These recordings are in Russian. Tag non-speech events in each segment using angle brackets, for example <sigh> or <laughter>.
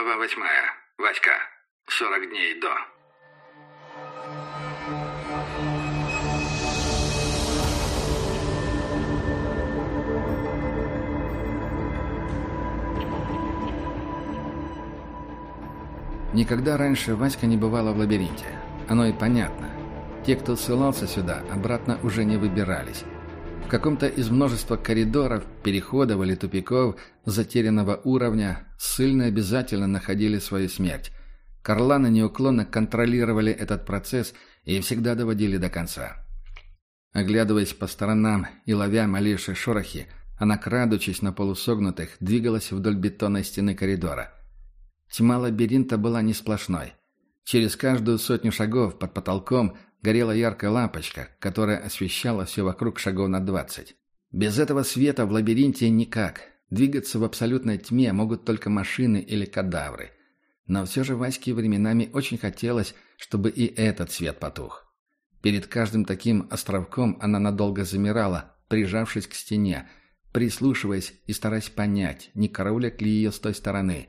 Глава восьмая. Васька. Сорок дней до. Никогда раньше Васька не бывала в лабиринте. Оно и понятно. Те, кто ссылался сюда, обратно уже не выбирались. В каком-то из множества коридоров, переходов или тупиков затерянного уровня ссыльные обязательно находили свою смерть. Карланы неуклонно контролировали этот процесс и всегда доводили до конца. Оглядываясь по сторонам и ловя малейшие шорохи, она, крадучись на полусогнутых, двигалась вдоль бетонной стены коридора. Тьма лабиринта была не сплошной. Через каждую сотню шагов под потолком горела яркая лампочка, которая освещала все вокруг шагов на двадцать. Без этого света в лабиринте никак. Двигаться в абсолютной тьме могут только машины или кадавры. Но все же Ваське временами очень хотелось, чтобы и этот свет потух. Перед каждым таким островком она надолго замирала, прижавшись к стене, прислушиваясь и стараясь понять, не караулят ли ее с той стороны.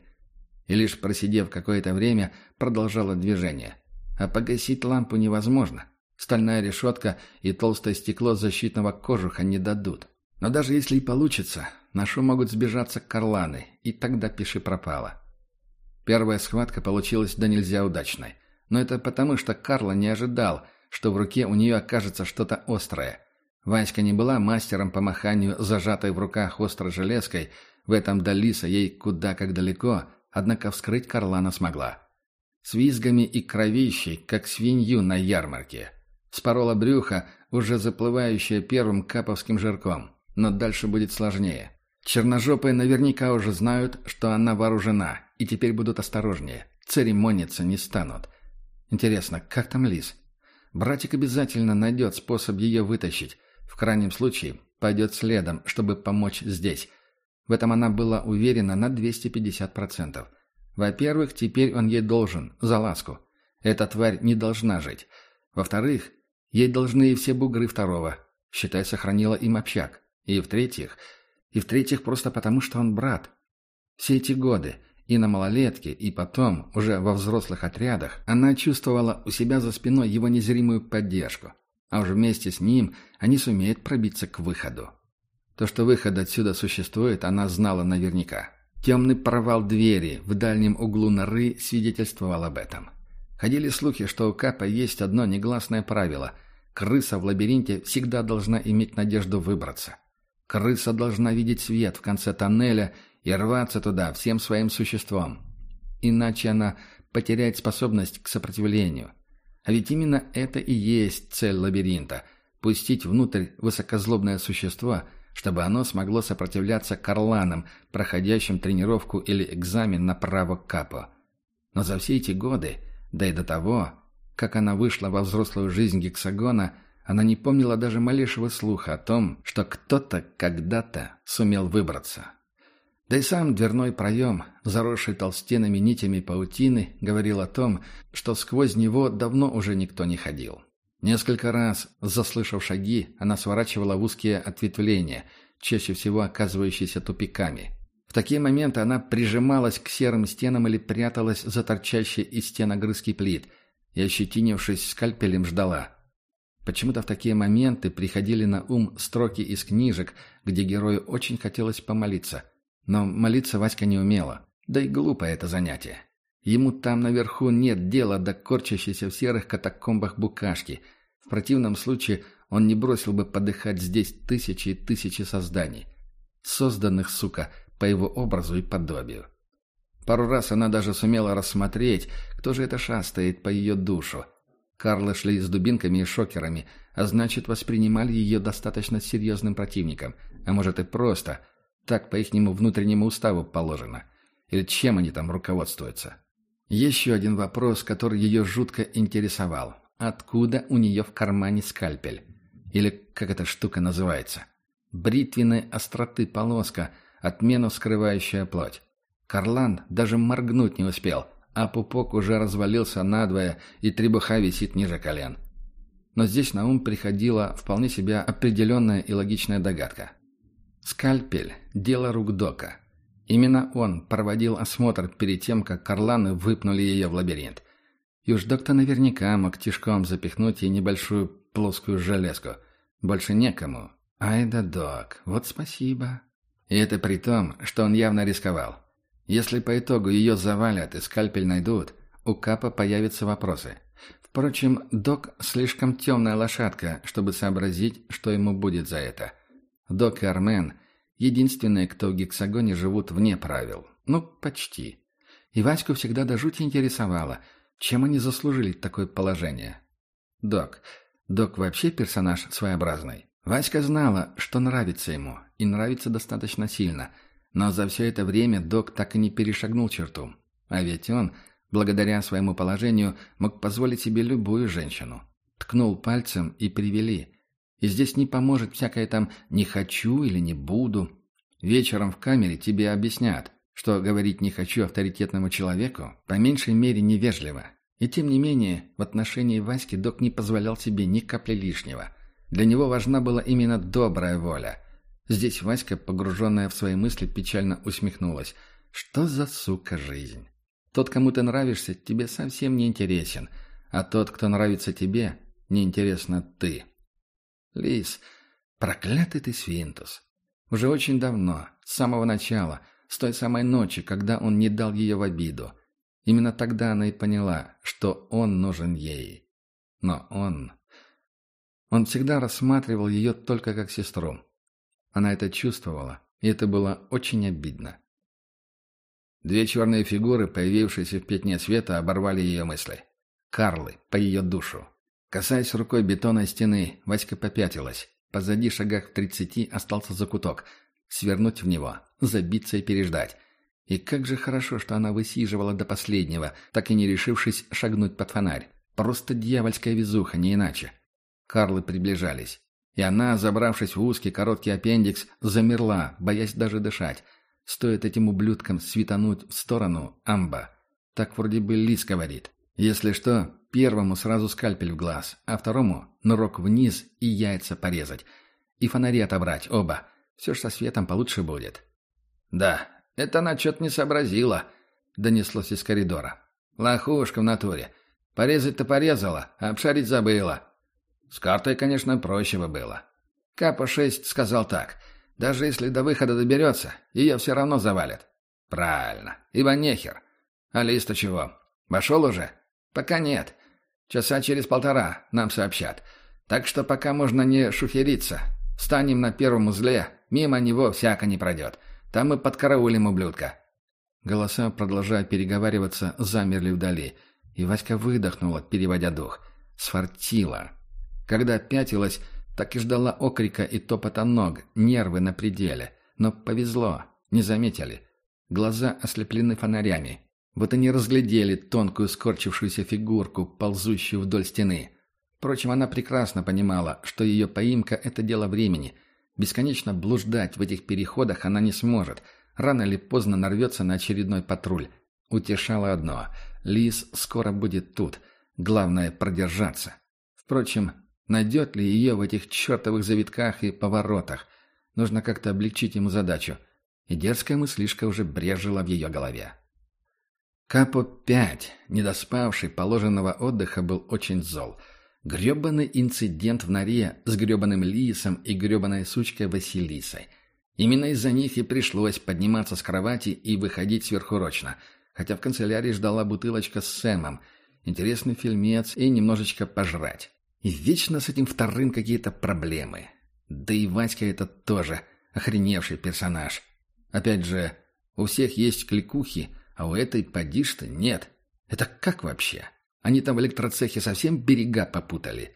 И лишь просидев какое-то время, продолжала движение. А погасить лампу невозможно. Стальная решетка и толстое стекло защитного кожуха не дадут. Но даже если и получится, на шум могут сбежаться карланы, и тогда пиши пропало. Первая схватка получилась да нельзя удачной. Но это потому, что Карла не ожидал, что в руке у нее окажется что-то острое. Васька не была мастером по маханию зажатой в руках острой железкой, в этом до лиса ей куда как далеко, однако вскрыть Карлана смогла с визгами и кровищей, как свинью на ярмарке. Спорола брюхо, уже заплывающее первым каповским жирком. Но дальше будет сложнее. Черножопые наверняка уже знают, что она вооружена, и теперь будут осторожнее. Церемониться не станут. Интересно, как там Лис? Братик обязательно найдет способ ее вытащить. В крайнем случае, пойдет следом, чтобы помочь здесь. В этом она была уверена на 250%. Во-первых, теперь он ей должен, за ласку. Эта тварь не должна жить. Во-вторых, ей должны и все бугры второго. Считай, сохранила им общак. И в-третьих, и в-третьих, просто потому, что он брат. Все эти годы, и на малолетке, и потом, уже во взрослых отрядах, она чувствовала у себя за спиной его незримую поддержку. А уже вместе с ним они сумеют пробиться к выходу. То, что выход отсюда существует, она знала наверняка. Темный провал двери в дальнем углу норы свидетельствовал об этом. Ходили слухи, что у Капа есть одно негласное правило – крыса в лабиринте всегда должна иметь надежду выбраться. Крыса должна видеть свет в конце тоннеля и рваться туда всем своим существом. Иначе она потеряет способность к сопротивлению. А ведь именно это и есть цель лабиринта – пустить внутрь высокозлобное существо – чтобы оно смогло сопротивляться карланам, проходящим тренировку или экзамен на право капо. Но за все эти годы, да и до того, как она вышла во взрослую жизнь гексагона, она не помнила даже малейшего слуха о том, что кто-то когда-то сумел выбраться. Да и сам дверной проем, заросший толстенными нитями паутины, говорил о том, что сквозь него давно уже никто не ходил. Несколько раз, заслышав шаги, она сворачивала в узкие ответвления, чаще всего оказывающиеся тупиками. В такие моменты она прижималась к серым стенам или пряталась за торчащие из стен огрызки плит и, ощетинившись скальпелем, ждала. Почему-то в такие моменты приходили на ум строки из книжек, где герою очень хотелось помолиться. Но молиться Васька не умела. Да и глупо это занятие. Ему там наверху нет дела до корчащейся в серых катакомбах букашки. В противном случае он не бросил бы подыхать здесь тысячи и тысячи созданий. Созданных, сука, по его образу и подобию. Пару раз она даже сумела рассмотреть, кто же это шастает по ее душу. Карлы шли с дубинками и шокерами, а значит, воспринимали ее достаточно серьезным противником. А может и просто. Так по ихнему внутреннему уставу положено. Или чем они там руководствуются. Еще один вопрос, который ее жутко интересовал. Откуда у нее в кармане скальпель? Или как эта штука называется? Бритвенной остроты полоска, отмену скрывающая плоть. Карлан даже моргнуть не успел, а пупок уже развалился надвое, и требуха висит ниже колен. Но здесь на ум приходила вполне себе определенная и логичная догадка. Скальпель – дело рук Дока. Именно он проводил осмотр перед тем, как Карланы выпнули ее в лабиринт. Доктор наверняка мог тишком запихнуть ей небольшую плоскую железку. Больше некому. Ай да док, вот спасибо. И это при том, что он явно рисковал. Если по итогу ее завалят и скальпель найдут, у Капа появятся вопросы. Впрочем, док слишком темная лошадка, чтобы сообразить, что ему будет за это. Док и Армен — единственные, кто в гексагоне живут вне правил. Ну, почти. И Ваську всегда до жути интересовало, чем они заслужили такое положение. Док. Док вообще персонаж своеобразный. Васька знала, что нравится ему, и нравится достаточно сильно, но за все это время док так и не перешагнул черту. А ведь он, благодаря своему положению, мог позволить себе любую женщину. Ткнул пальцем и привели. И здесь не поможет всякое там «не хочу» или «не буду». Вечером в камере тебе объяснят, что говорить «не хочу» авторитетному человеку по меньшей мере невежливо. И тем не менее, в отношении Васьки док не позволял себе ни капли лишнего. Для него важна была именно добрая воля. Здесь Васька, погруженная в свои мысли, печально усмехнулась. «Что за сука жизнь?» Тот, кому ты нравишься, тебе совсем не интересен, а тот, кто нравится тебе, не интересно ты. Лис, проклятый ты свинтус. Уже очень давно, с самого начала, с той самой ночи, когда он не дал ее в обиду. Именно тогда она и поняла, что он нужен ей. Но он... Он всегда рассматривал ее только как сестру. Она это чувствовала, и это было очень обидно. Две черные фигуры, появившиеся в пятне света, оборвали ее мысли. Карлы, по ее душу. Касаясь рукой бетонной стены, Васька попятилась. Позади шагах в тридцати остался закуток. Свернуть в него, забиться и переждать. И как же хорошо, что она высиживала до последнего, так и не решившись шагнуть под фонарь. Просто дьявольская везуха, не иначе. Карлы приближались. И она, забравшись в узкий короткий аппендикс, замерла, боясь даже дышать. Стоит этим ублюдкам светануть в сторону амба. Так вроде бы Лис говорит. Если что, первому сразу скальпель в глаз, а второму нырок вниз и яйца порезать. И фонари отобрать, оба. Все ж со светом получше будет. «Да, это она что-то не сообразила», — донеслось из коридора. «Лохушка в натуре. Порезать-то порезала, а обшарить забыла». С картой, конечно, проще бы было. Капа-6 сказал так — даже если до выхода доберется, ее все равно завалят. Правильно. Ибо нехер. А лист чего? Вошел уже? Пока нет. Часа через полтора нам сообщат. Так что пока можно не шухериться. Встанем на первом узле, мимо него всяко не пройдет. Там мы подкараулим ублюдка. Голоса, продолжая переговариваться, замерли вдали. И Васька выдохнула, переводя дух. Сфартила. Когда пятилась, так и ждала окрика и топота ног, нервы на пределе. Но повезло, не заметили. Глаза ослеплены фонарями. Вот они разглядели тонкую скорчившуюся фигурку, ползущую вдоль стены. Впрочем, она прекрасно понимала, что ее поимка – это дело времени. Бесконечно блуждать в этих переходах она не сможет. Рано или поздно нарвется на очередной патруль. Утешало одно – Лис скоро будет тут. Главное – продержаться. Впрочем, Найдет ли ее в этих чертовых завитках и поворотах? Нужно как-то облегчить ему задачу. И дерзкая мыслишка уже брежила в ее голове. Капо-5, недоспавший положенного отдыха, был очень зол. Гребаный инцидент в норе с гребаным лисом и гребаной сучкой Василисой. Именно из-за них и пришлось подниматься с кровати и выходить сверхурочно, хотя в канцелярии ждала бутылочка с Сэмом, интересный фильмец и немножечко пожрать. И вечно с этим вторым какие-то проблемы. Да и Васька это тоже охреневший персонаж. Опять же, у всех есть кликухи, а у этой подишь-то нет. Это как вообще? Они там в электроцехе совсем берега попутали.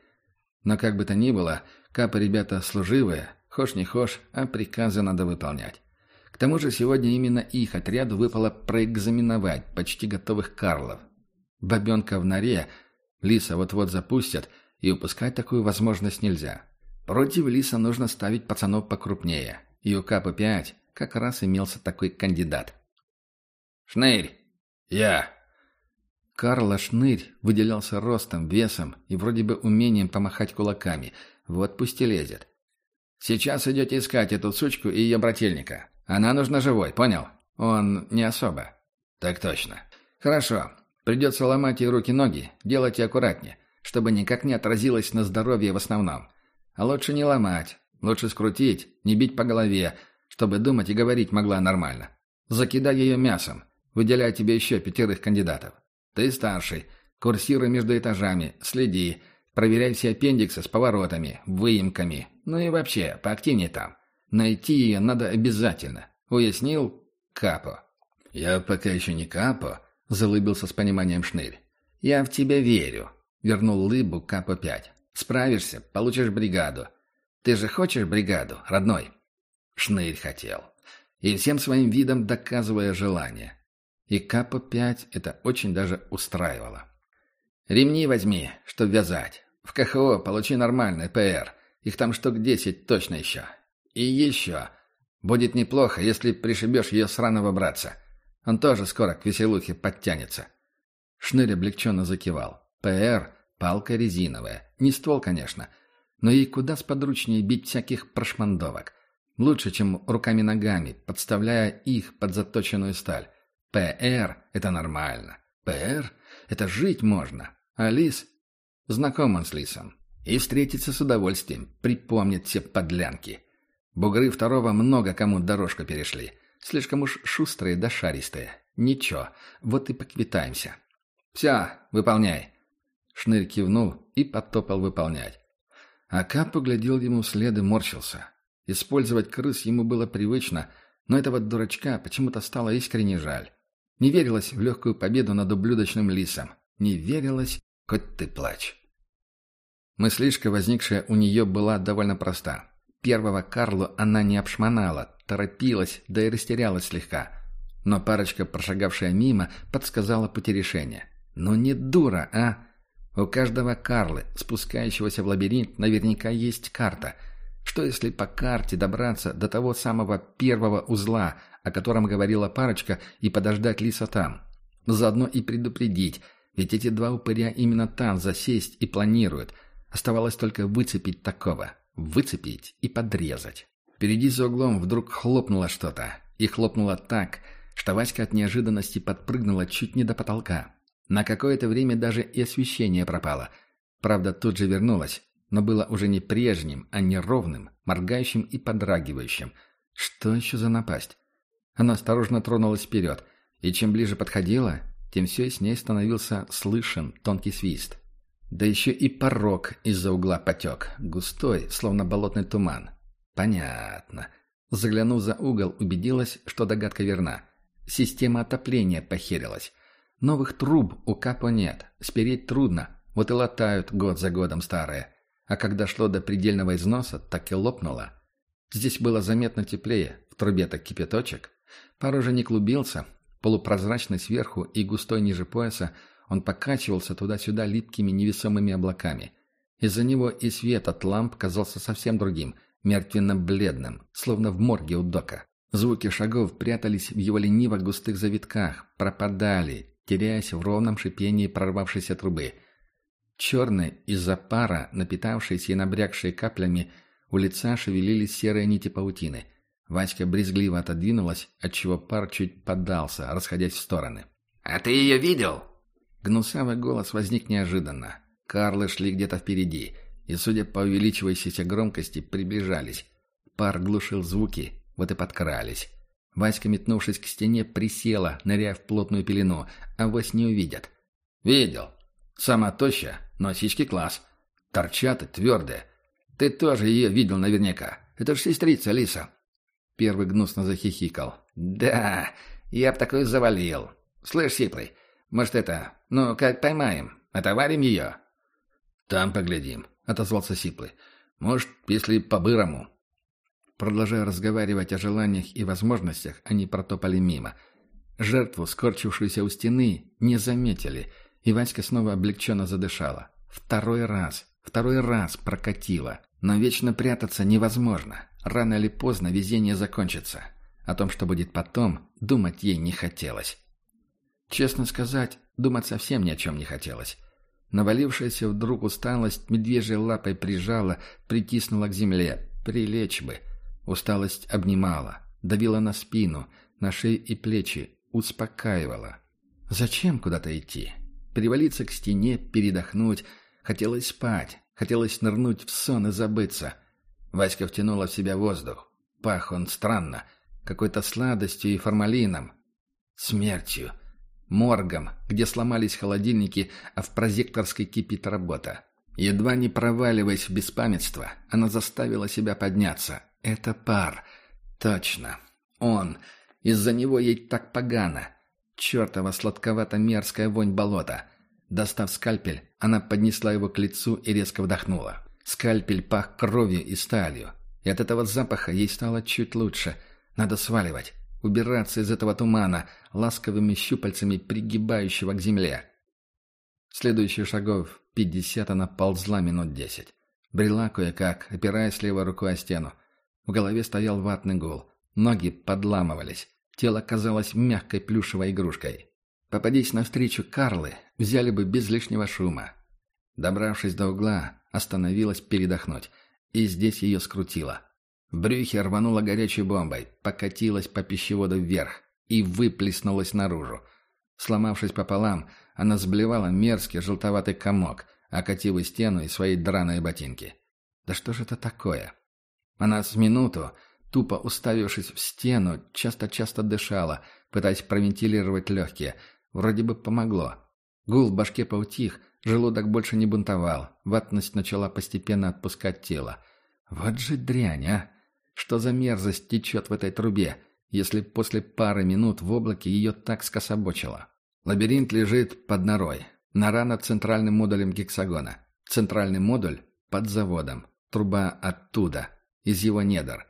Но как бы то ни было, капы ребята служивые, хошь не хошь, а приказы надо выполнять. К тому же сегодня именно их отряду выпало проэкзаменовать почти готовых карлов. Бабенка в норе, лиса вот-вот запустят – и упускать такую возможность нельзя. Против Лиса нужно ставить пацанов покрупнее. И у КП-5 как раз имелся такой кандидат. «Шнырь!» «Я!» Карла Шнырь выделялся ростом, весом и вроде бы умением помахать кулаками. Вот пусть и лезет. «Сейчас идете искать эту сучку и ее брательника. Она нужна живой, понял? Он не особо. Так точно. Хорошо. Придется ломать ей руки-ноги, делать и аккуратнее, чтобы никак не отразилось на здоровье в основном. А лучше не ломать, лучше скрутить, не бить по голове, чтобы думать и говорить могла нормально. Закидай ее мясом, выделяй тебе еще пятерых кандидатов. Ты старший, курсируй между этажами, следи, проверяй все аппендиксы с поворотами, выемками, ну и вообще, поактивнее там. Найти ее надо обязательно. Уяснил? Капо. Я пока еще не Капо, залыбился с пониманием Шнырь. Я в тебя верю, вернул лыбу Капо-5. Справишься, получишь бригаду. Ты же хочешь бригаду, родной? Шнырь хотел. И всем своим видом доказывая желание. И Капо-5 это очень даже устраивало. Ремни возьми, чтоб вязать. В КХО получи нормальный ПР. Их там штук десять точно еще. И еще. Будет неплохо, если пришибешь ее сраного братца. Он тоже скоро к веселухе подтянется. Шнырь облегченно закивал. ПР — палка резиновая. Не ствол, конечно. Но ей куда сподручнее бить всяких прошмандовок. Лучше, чем руками-ногами, подставляя их под заточенную сталь. ПР — это нормально. ПР — это жить можно. А Лис? Знаком он с Лисом. И встретится с удовольствием, припомнит все подлянки. Бугры второго много кому дорожку перешли. Слишком уж шустрые да шаристые. Ничего, вот и поквитаемся. Все, выполняй. Шнырь кивнул и потопал выполнять. А Кап поглядел ему вслед и морщился. Использовать крыс ему было привычно, но этого дурачка почему-то стало искренне жаль. Не верилось в легкую победу над ублюдочным лисом. Не верилось, хоть ты плачь. Мыслишка, возникшая у нее, была довольно проста. Первого Карлу она не обшмонала, торопилась, да и растерялась слегка. Но парочка, прошагавшая мимо, подсказала пути решения. «Ну не дура, а! У каждого Карлы, спускающегося в лабиринт, наверняка есть карта. Что если по карте добраться до того самого первого узла, о котором говорила парочка, и подождать Лиса там? Заодно и предупредить, ведь эти два упыря именно там засесть и планируют. Оставалось только выцепить такого. Выцепить и подрезать. Впереди за углом вдруг хлопнуло что-то. И хлопнуло так, что Васька от неожиданности подпрыгнула чуть не до потолка. На какое-то время даже и освещение пропало. Правда, тут же вернулось, но было уже не прежним, а неровным, моргающим и подрагивающим. Что еще за напасть? Она осторожно тронулась вперед, и чем ближе подходила, тем все с ней становился слышен тонкий свист. Да еще и порог из-за угла потек, густой, словно болотный туман. Понятно. Заглянув за угол, убедилась, что догадка верна. Система отопления похерилась. Новых труб у Капо нет, спереть трудно, вот и латают год за годом старые. А когда шло до предельного износа, так и лопнуло. Здесь было заметно теплее, в трубе так кипяточек. Пар уже не клубился, полупрозрачный сверху и густой ниже пояса, он покачивался туда-сюда липкими невесомыми облаками. Из-за него и свет от ламп казался совсем другим, мертвенно-бледным, словно в морге у дока. Звуки шагов прятались в его лениво густых завитках, пропадали, теряясь в ровном шипении прорвавшейся трубы. Черные, из-за пара, напитавшиеся и набрякшие каплями, у лица шевелились серые нити паутины. Васька брезгливо отодвинулась, отчего пар чуть поддался, расходясь в стороны. «А ты ее видел?» Гнусавый голос возник неожиданно. Карлы шли где-то впереди, и, судя по увеличивающейся громкости, приближались. Пар глушил звуки, вот и подкрались. Васька, метнувшись к стене, присела, ныряя в плотную пелену, а вось не увидят. «Видел. Сама тоща, но сиськи класс. Торчат и твердые. Ты тоже ее видел наверняка. Это ж сестрица Лиса». Первый гнусно захихикал. «Да, я б такой завалил. Слышь, Сиплый, может, это... Ну, как поймаем? Отоварим ее?» «Там поглядим», — отозвался Сиплый. «Может, если по-бырому». Продолжая разговаривать о желаниях и возможностях, они протопали мимо. Жертву, скорчившуюся у стены, не заметили, и Васька снова облегченно задышала. Второй раз, второй раз прокатила. Но вечно прятаться невозможно. Рано или поздно везение закончится. О том, что будет потом, думать ей не хотелось. Честно сказать, думать совсем ни о чем не хотелось. Навалившаяся вдруг усталость медвежьей лапой прижала, притиснула к земле. Прилечь бы. Усталость обнимала, давила на спину, на шею и плечи, успокаивало. Зачем куда-то идти? Перевалиться к стене, передохнуть. Хотелось спать, хотелось нырнуть в сон и забыться. Васька втянула в себя воздух. Пах он странно, какой-то сладостью и формалином. Смертью. Моргом, где сломались холодильники, а в прозекторской кипит работа. Едва не проваливаясь в беспамятство, она заставила себя подняться. Это пар. Точно. Он. Из-за него ей так погано. Чертова сладковато-мерзкая вонь болота. Достав скальпель, она поднесла его к лицу и резко вдохнула. Скальпель пах кровью и сталью. И от этого запаха ей стало чуть лучше. Надо сваливать. Убираться из этого тумана, ласковыми щупальцами пригибающего к земле. Следующих шагов пятьдесят она ползла минут десять. Брела кое-как, опираясь левой рукой о стену. В голове стоял ватный гул. Ноги подламывались. Тело казалось мягкой плюшевой игрушкой. Попадись навстречу Карлы, взяли бы без лишнего шума. Добравшись до угла, остановилась передохнуть. И здесь ее скрутило. В брюхе рванула горячей бомбой, покатилась по пищеводу вверх и выплеснулась наружу. Сломавшись пополам, она сблевала мерзкий желтоватый комок, окатив и стену и свои драные ботинки. Да что же это такое? Она с минуту Тупо уставившись в стену, часто-часто дышала, пытаясь провентилировать легкие. Вроде бы помогло. Гул в башке поутих, желудок больше не бунтовал, ватность начала постепенно отпускать тело. Вот же дрянь, а! Что за мерзость течет в этой трубе, если после пары минут в облаке ее так скособочило? Лабиринт лежит под норой. Нора над центральным модулем гексагона. Центральный модуль под заводом. Труба оттуда, из его недр.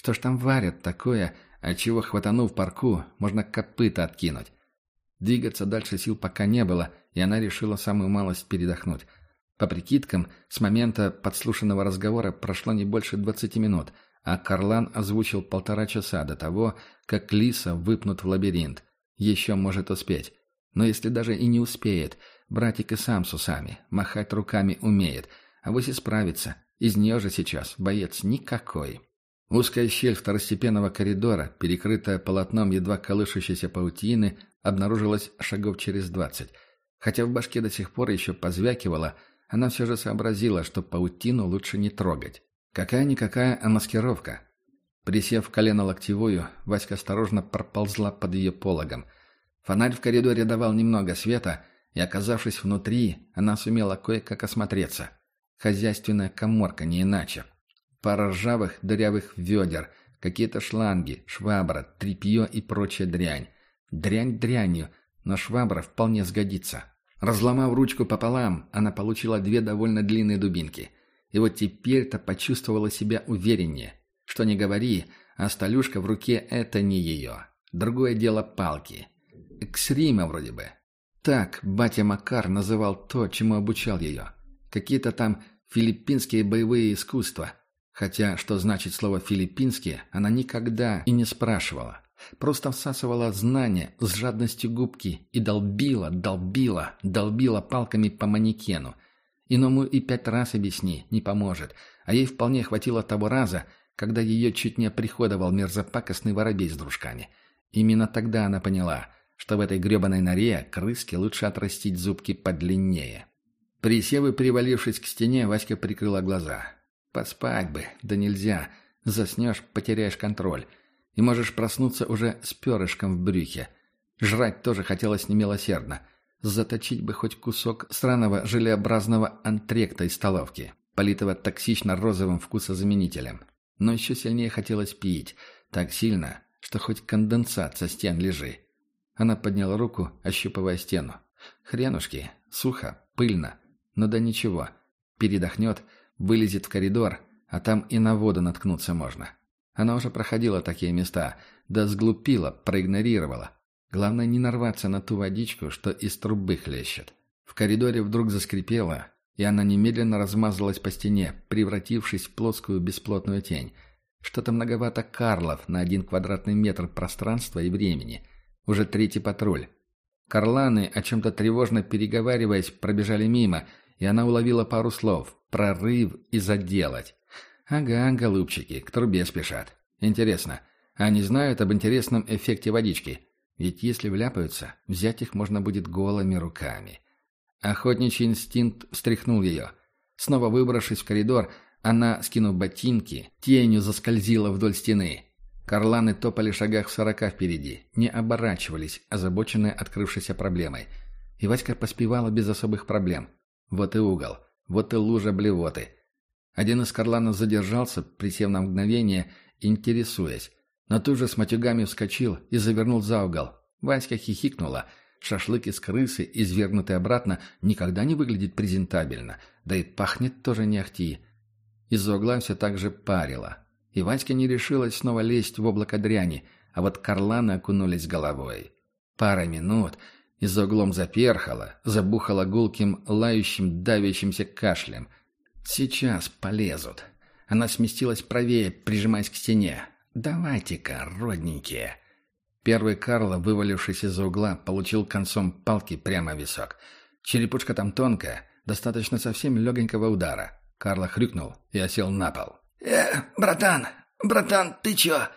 Что ж там варят такое, от чего, хватанув парку, можно копыта откинуть? Двигаться дальше сил пока не было, и она решила самую малость передохнуть. По прикидкам, с момента подслушанного разговора прошло не больше двадцати минут, а Карлан озвучил полтора часа до того, как Лиса выпнут в лабиринт. Еще может успеть. Но если даже и не успеет, братик и сам с усами, махать руками умеет, а вось и справится. Из нее же сейчас боец никакой. Узкая щель второстепенного коридора, перекрытая полотном едва колышущейся паутины, обнаружилась шагов через двадцать. Хотя в башке до сих пор еще позвякивала, она все же сообразила, что паутину лучше не трогать. Какая-никакая маскировка. Присев колено локтевую, Васька осторожно проползла под ее пологом. Фонарь в коридоре давал немного света, и, оказавшись внутри, она сумела кое-как осмотреться. Хозяйственная коморка, не иначе. Пара ржавых дырявых ведер, какие-то шланги, швабра, тряпье и прочая дрянь. Дрянь дрянью, но швабра вполне сгодится. Разломав ручку пополам, она получила две довольно длинные дубинки. И вот теперь-то почувствовала себя увереннее. Что не говори, а столюшка в руке — это не ее. Другое дело палки. Эксрима вроде бы. Так батя Макар называл то, чему обучал ее. Какие-то там филиппинские боевые искусства. Хотя, что значит слово «филиппинские», она никогда и не спрашивала. Просто всасывала знания с жадностью губки и долбила, долбила, долбила палками по манекену. Иному и пять раз объясни, не поможет. А ей вполне хватило того раза, когда ее чуть не оприходовал мерзопакостный воробей с дружками. Именно тогда она поняла, что в этой гребаной норе крыске лучше отрастить зубки подлиннее. Присев и привалившись к стене, Васька прикрыла глаза. Поспать бы, да нельзя. Заснешь, потеряешь контроль. И можешь проснуться уже с перышком в брюхе. Жрать тоже хотелось немилосердно. Заточить бы хоть кусок сраного желеобразного антректа из столовки, политого токсично-розовым вкусозаменителем. Но еще сильнее хотелось пить. Так сильно, что хоть конденсат со стен лежи. Она подняла руку, ощупывая стену. Хренушки, сухо, пыльно. Но да ничего. Передохнет — Вылезет в коридор, а там и на воду наткнуться можно. Она уже проходила такие места, да сглупила, проигнорировала. Главное не нарваться на ту водичку, что из трубы хлещет. В коридоре вдруг заскрипело, и она немедленно размазалась по стене, превратившись в плоскую бесплотную тень. Что-то многовато Карлов на один квадратный метр пространства и времени. Уже третий патруль. Карланы, о чем-то тревожно переговариваясь, пробежали мимо, и она уловила пару слов прорыв и заделать. Ага, голубчики, к трубе спешат. Интересно, Они знают об интересном эффекте водички. Ведь если вляпаются, взять их можно будет голыми руками. Охотничий инстинкт встряхнул ее. Снова выбравшись в коридор, она, скинув ботинки, тенью заскользила вдоль стены. Карланы топали шагах в сорока впереди, не оборачивались, озабоченные открывшейся проблемой. И Васька поспевала без особых проблем. Вот и угол, вот и лужа блевоты. Один из карланов задержался, присев на мгновение, интересуясь. Но тут же с матюгами вскочил и завернул за угол. Васька хихикнула. Шашлык из крысы, извергнутый обратно, никогда не выглядит презентабельно. Да и пахнет тоже не ахти. Из-за угла все так же парило. И Васька не решилась снова лезть в облако дряни, а вот карланы окунулись головой. Пара минут, и за углом заперхало, забухало гулким, лающим, давящимся кашлем. Сейчас полезут. Она сместилась правее, прижимаясь к стене. «Давайте-ка, родненькие!» Первый Карло, вывалившись из-за угла, получил концом палки прямо в висок. Черепушка там тонкая, достаточно совсем легонького удара. Карло хрюкнул и осел на пол. «Э, братан, братан, ты чё?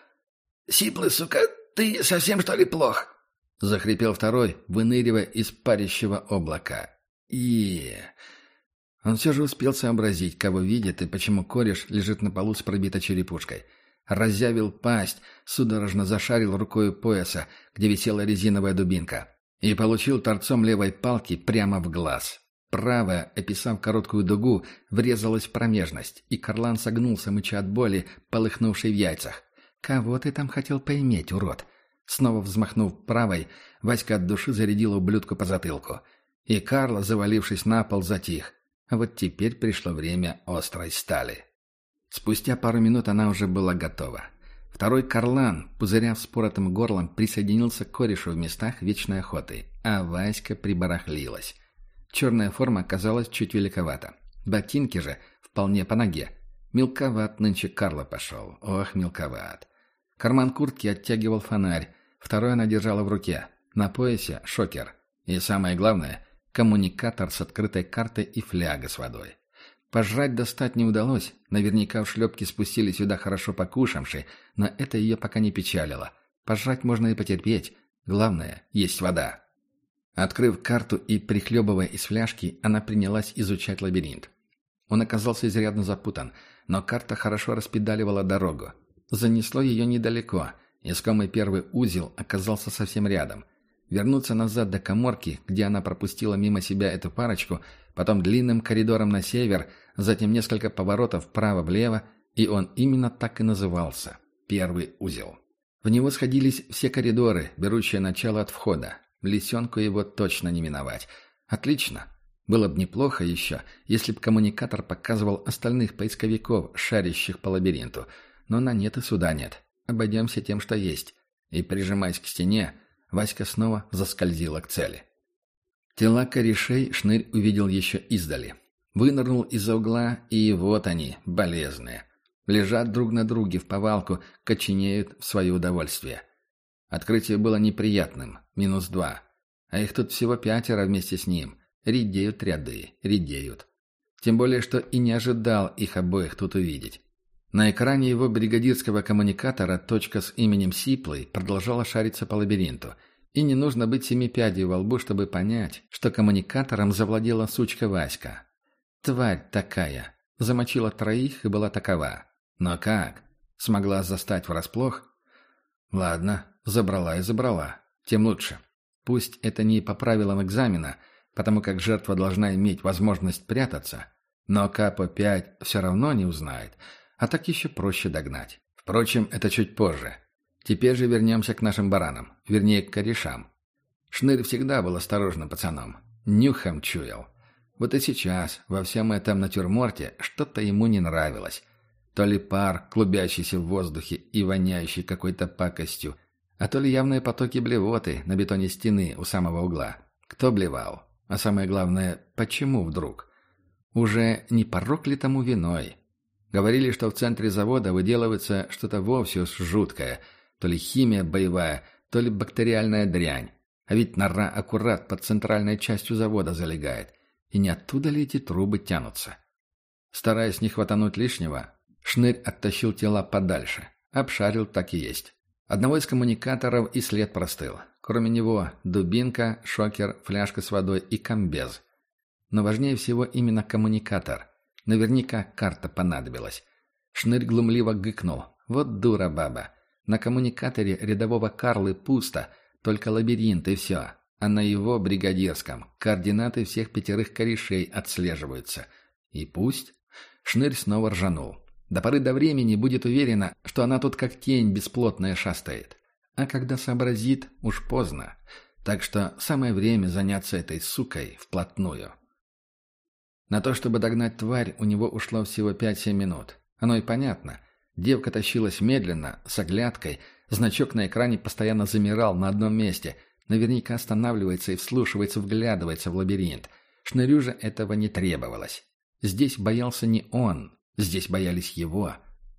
Сиплый, сука, ты совсем что ли плох?» Захрипел второй, выныривая из парящего облака. и Он все же успел сообразить, кого видит и почему кореш лежит на полу с пробитой черепушкой. Разъявил пасть, судорожно зашарил рукой пояса, где висела резиновая дубинка, и получил торцом левой палки прямо в глаз. Правая, описав короткую дугу, врезалась в промежность, и Карлан согнулся, мыча от боли, полыхнувшей в яйцах. «Кого ты там хотел поиметь, урод?» Снова взмахнув правой, Васька от души зарядил ублюдку по затылку. И Карло, завалившись на пол, затих. А вот теперь пришло время острой стали. Спустя пару минут она уже была готова. Второй Карлан, пузыря вспоротым горлом, присоединился к корешу в местах вечной охоты, а Васька прибарахлилась. Черная форма оказалась чуть великовата. Ботинки же вполне по ноге. Мелковат нынче Карло пошел. Ох, мелковат. Карман куртки оттягивал фонарь. Второй она держала в руке. На поясе — шокер. И самое главное — коммуникатор с открытой картой и фляга с водой. Пожрать достать не удалось. Наверняка в шлепки спустили сюда хорошо покушавшие, но это ее пока не печалило. Пожрать можно и потерпеть. Главное — есть вода. Открыв карту и прихлебывая из фляжки, она принялась изучать лабиринт. Он оказался изрядно запутан, но карта хорошо распедаливала дорогу. Занесло ее недалеко. Искомый первый узел оказался совсем рядом. Вернуться назад до коморки, где она пропустила мимо себя эту парочку, потом длинным коридором на север, затем несколько поворотов вправо-влево, и он именно так и назывался – первый узел. В него сходились все коридоры, берущие начало от входа, Лисенку его точно не миновать. Отлично. Было бы неплохо еще, если бы коммуникатор показывал остальных поисковиков, шарящих по лабиринту. Но на нет и суда нет. Обойдемся тем, что есть. И, прижимаясь к стене, Васька снова заскользила к цели. Тела корешей Шнырь увидел еще издали. Вынырнул из-за угла, и вот они, болезные. Лежат друг на друге в повалку, коченеют в свое удовольствие. Открытие было неприятным, минус два. А их тут всего пятеро вместе с ним. Редеют ряды, редеют. Тем более, что и не ожидал их обоих тут увидеть. На экране его бригадирского коммуникатора точка с именем Сиплый продолжала шариться по лабиринту. И не нужно быть семи пядей во лбу, чтобы понять, что коммуникатором завладела сучка Васька. Тварь такая. Замочила троих и была такова. Но как? Смогла застать врасплох? Ладно, Забрала и забрала. Тем лучше. Пусть это не по правилам экзамена, потому как жертва должна иметь возможность прятаться, но Капо-5 все равно не узнает, а так еще проще догнать. Впрочем, это чуть позже. Теперь же вернемся к нашим баранам, вернее, к корешам. Шнырь всегда был осторожным пацаном. Нюхом чуял. Вот и сейчас, во всем этом натюрморте, что-то ему не нравилось. То ли пар, клубящийся в воздухе и воняющий какой-то пакостью, а то ли явные потоки блевоты на бетоне стены у самого угла. Кто блевал? А самое главное, почему вдруг? Уже не порог ли тому виной? Говорили, что в центре завода выделывается что-то вовсе жуткое, то ли химия боевая, то ли бактериальная дрянь. А ведь нора аккурат под центральной частью завода залегает. И не оттуда ли эти трубы тянутся? Стараясь не хватануть лишнего, Шнырь оттащил тела подальше. Обшарил так и есть. Одного из коммуникаторов и след простыл. Кроме него дубинка, шокер, фляжка с водой и комбез. Но важнее всего именно коммуникатор. Наверняка карта понадобилась. Шнырь глумливо гыкнул. Вот дура баба. На коммуникаторе рядового Карлы пусто, только лабиринт и все. А на его бригадирском координаты всех пятерых корешей отслеживаются. И пусть. Шнырь снова ржанул. До поры до времени будет уверена, что она тут как тень бесплотная шастает. А когда сообразит, уж поздно. Так что самое время заняться этой сукой вплотную. На то, чтобы догнать тварь, у него ушло всего 5-7 минут. Оно и понятно. Девка тащилась медленно, с оглядкой. Значок на экране постоянно замирал на одном месте. Наверняка останавливается и вслушивается, вглядывается в лабиринт. Шнырю же этого не требовалось. Здесь боялся не он, здесь боялись его,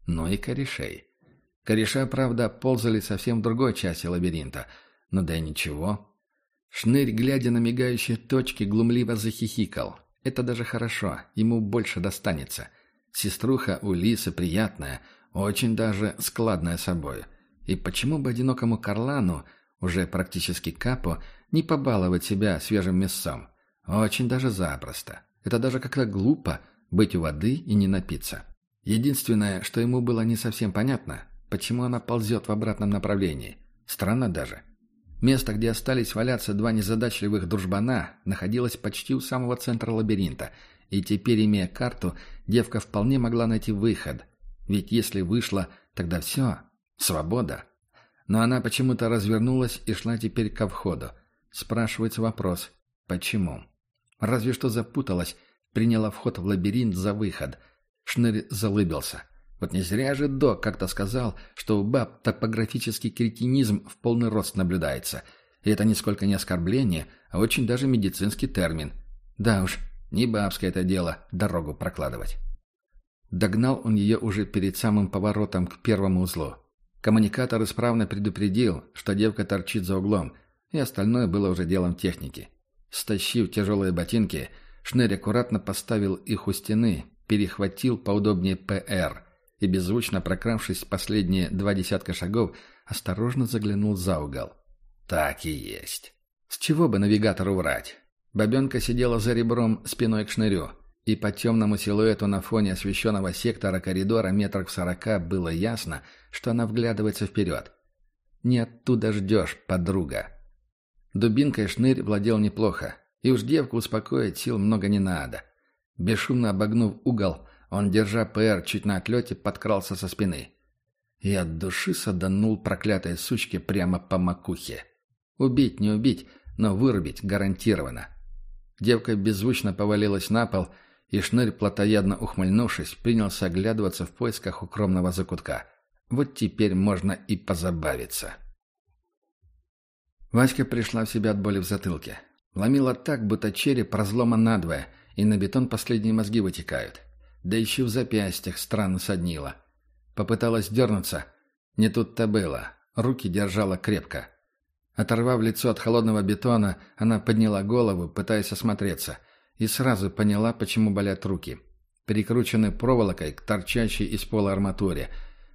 но и корешей. Кореша, правда, ползали совсем в другой части лабиринта. Но да и ничего. Шнырь, глядя на мигающие точки, глумливо захихикал. Это даже хорошо, ему больше достанется. Сеструха у Лисы приятная, очень даже складная собой. И почему бы одинокому Карлану, уже практически капо, не побаловать себя свежим мясом? Очень даже запросто. Это даже как-то глупо быть у воды и не напиться. Единственное, что ему было не совсем понятно, почему она ползет в обратном направлении. Странно даже. Место, где остались валяться два незадачливых дружбана, находилось почти у самого центра лабиринта, и теперь, имея карту, девка вполне могла найти выход. Ведь если вышла, тогда все. Свобода. Но она почему-то развернулась и шла теперь ко входу. Спрашивается вопрос «Почему?». Разве что запуталась, приняла вход в лабиринт за выход. Шнырь залыбился. Вот не зря же док как-то сказал, что у баб топографический кретинизм в полный рост наблюдается. И это нисколько не оскорбление, а очень даже медицинский термин. Да уж, не бабское это дело дорогу прокладывать. Догнал он ее уже перед самым поворотом к первому узлу. Коммуникатор исправно предупредил, что девка торчит за углом, и остальное было уже делом техники. Стащив тяжелые ботинки, Шнырь аккуратно поставил их у стены, перехватил поудобнее ПР и, беззвучно прокравшись последние два десятка шагов, осторожно заглянул за угол. Так и есть. С чего бы навигатору врать? Бабенка сидела за ребром спиной к шнырю, и по темному силуэту на фоне освещенного сектора коридора метрах в сорока было ясно, что она вглядывается вперед. «Не оттуда ждешь, подруга». Дубинкой шнырь владел неплохо, и уж девку успокоить сил много не надо. Бесшумно обогнув угол, он, держа ПР чуть на отлете, подкрался со спины. И от души саданул проклятой сучке прямо по макухе. Убить не убить, но вырубить гарантированно. Девка беззвучно повалилась на пол, и шнырь, плотоядно ухмыльнувшись, принялся оглядываться в поисках укромного закутка. Вот теперь можно и позабавиться. Васька пришла в себя от боли в затылке. Ломила так, будто череп разломан надвое, и на бетон последние мозги вытекают. Да еще в запястьях странно соднило. Попыталась дернуться. Не тут-то было. Руки держала крепко. Оторвав лицо от холодного бетона, она подняла голову, пытаясь осмотреться, и сразу поняла, почему болят руки. Перекручены проволокой к торчащей из пола арматуре.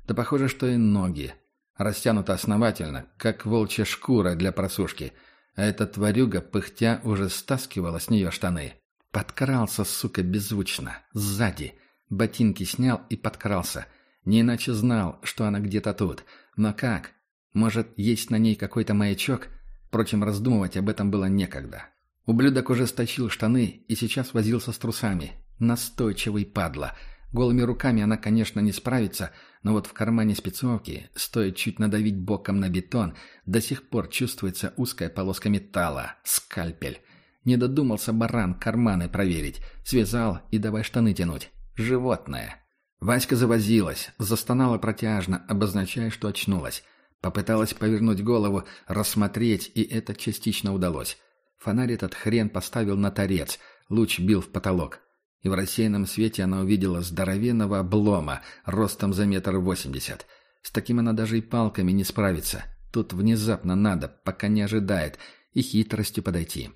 Да похоже, что и ноги. Растянуто основательно, как волчья шкура для просушки. А эта тварюга, пыхтя, уже стаскивала с нее штаны. Подкрался, сука, беззвучно. Сзади. Ботинки снял и подкрался. Не иначе знал, что она где-то тут. Но как? Может, есть на ней какой-то маячок? Впрочем, раздумывать об этом было некогда. Ублюдок уже стащил штаны и сейчас возился с трусами. Настойчивый падла. Голыми руками она, конечно, не справится, но вот в кармане спецовки, стоит чуть надавить боком на бетон, до сих пор чувствуется узкая полоска металла, скальпель. Не додумался баран карманы проверить. Связал и давай штаны тянуть. Животное. Васька завозилась, застонала протяжно, обозначая, что очнулась. Попыталась повернуть голову, рассмотреть, и это частично удалось. Фонарь этот хрен поставил на торец, луч бил в потолок. И в рассеянном свете она увидела здоровенного облома, ростом за метр восемьдесят. С таким она даже и палками не справится. Тут внезапно надо, пока не ожидает, и хитростью подойти.